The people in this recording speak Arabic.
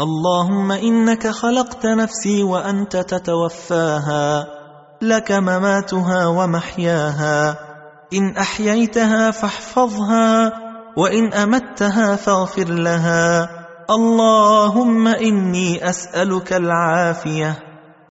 اللهم إنك خلقت نفسي وأنت تتوفاها لك مماتها ومحياها. إن أحييتها فاحفظها وإن أمتها فاغفر لها. اللهم إني أسألك العافية.